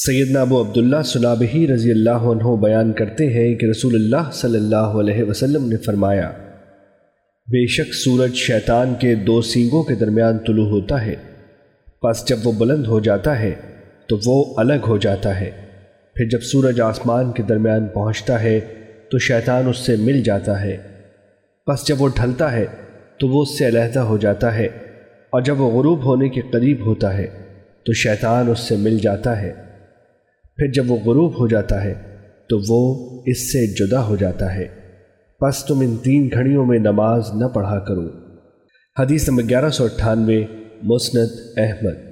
سیدنا ابو عبداللہ سنابہی رضی اللہ عنہ بیان کرتے ہیں کہ رسول اللہ صلی اللہ علیہ وسلم نے فرمایا، بے شک سورج شیطان کے دو سینگوں کے درمیان طلوع ہوتا ہے، پس جب وہ بلند ہو جاتا ہے تو وہ الگ ہو جاتا ہے، پھر جب سورج آسمان کے درمیان پہنچتا ہے تو شیطان اس سے مل جاتا ہے، پس جب وہ ڈھلتا ہے تو وہ اس سے علیحدہ ہو جاتا ہے، اور جب وہ غروب ہونے کے قریب ہوتا ہے تو شیطان اس سے مل جاتا ہے۔ پھر جب وہ غروب ہو جاتا ہے تو وہ اس سے جدا ہو جاتا ہے۔ پس تم ان تین گھڑیوں میں نماز نہ پڑھا کرو۔ حدیث نمبر گیارہ سو اٹھانوے، مسند احمد۔